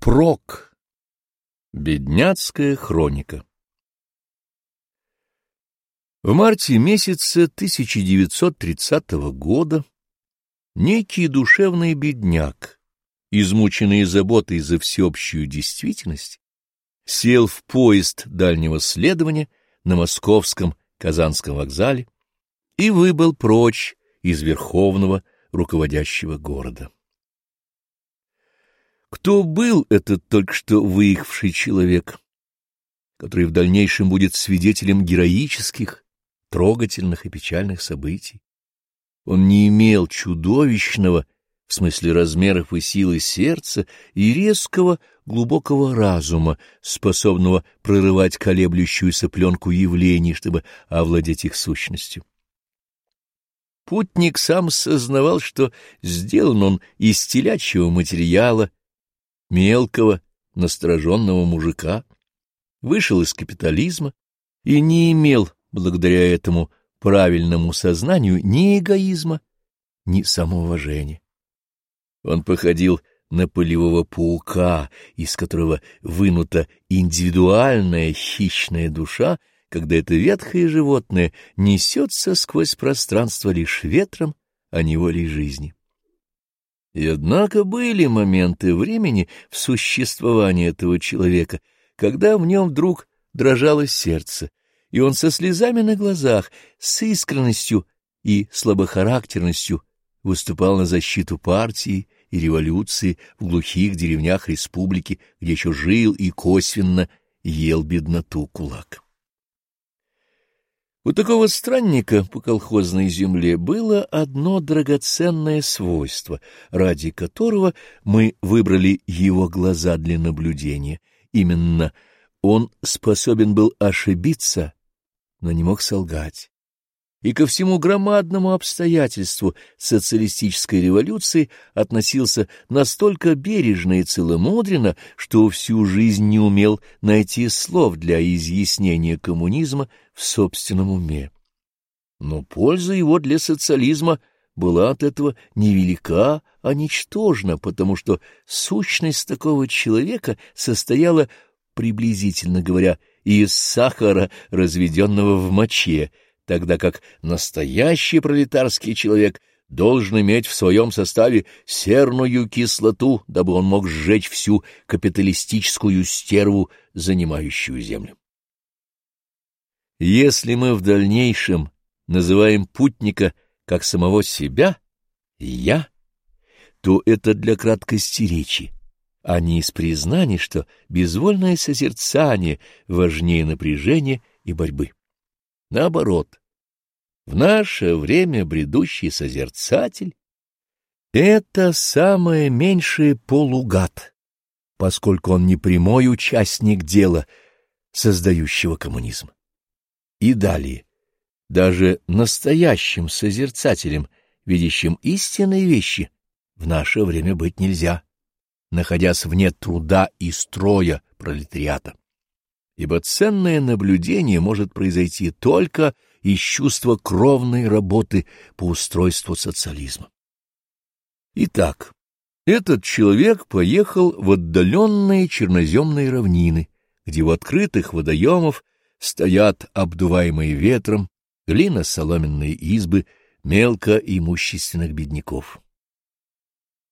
Впрок. Бедняцкая хроника. В марте месяца 1930 года некий душевный бедняк, измученный заботой за всеобщую действительность, сел в поезд дальнего следования на московском Казанском вокзале и выбыл прочь из верховного руководящего города. Кто был этот только что выехавший человек, который в дальнейшем будет свидетелем героических, трогательных и печальных событий? Он не имел чудовищного, в смысле размеров и силы сердца, и резкого, глубокого разума, способного прорывать колеблющуюся пленку явлений, чтобы овладеть их сущностью. Путник сам сознавал, что сделан он из телячьего материала, мелкого, настороженного мужика, вышел из капитализма и не имел, благодаря этому правильному сознанию, ни эгоизма, ни самоуважения. Он походил на полевого паука, из которого вынута индивидуальная хищная душа, когда это ветхое животное несется сквозь пространство лишь ветром, а не волей жизни. И однако были моменты времени в существовании этого человека, когда в нем вдруг дрожало сердце, и он со слезами на глазах, с искренностью и слабохарактерностью выступал на защиту партии и революции в глухих деревнях республики, где еще жил и косвенно ел бедноту кулак. У такого странника по колхозной земле было одно драгоценное свойство, ради которого мы выбрали его глаза для наблюдения. Именно он способен был ошибиться, но не мог солгать и ко всему громадному обстоятельству социалистической революции относился настолько бережно и целомудренно, что всю жизнь не умел найти слов для изъяснения коммунизма в собственном уме. Но польза его для социализма была от этого невелика, а ничтожна, потому что сущность такого человека состояла, приблизительно говоря, из сахара, разведенного в моче, тогда как настоящий пролетарский человек должен иметь в своем составе серную кислоту, дабы он мог сжечь всю капиталистическую стерву, занимающую землю. Если мы в дальнейшем называем путника как самого себя, «я», то это для краткости речи, а не из признаний, что безвольное созерцание важнее напряжения и борьбы. Наоборот, в наше время бредущий созерцатель — это самое меньшее полугад, поскольку он не прямой участник дела, создающего коммунизм. И далее, даже настоящим созерцателем, видящим истинные вещи, в наше время быть нельзя, находясь вне труда и строя пролетариата. Ибо ценное наблюдение может произойти только из чувства кровной работы по устройству социализма. Итак, этот человек поехал в отдаленные черноземные равнины, где у открытых водоемов стоят обдуваемые ветром глино-соломенные избы мелкоимущественных бедняков.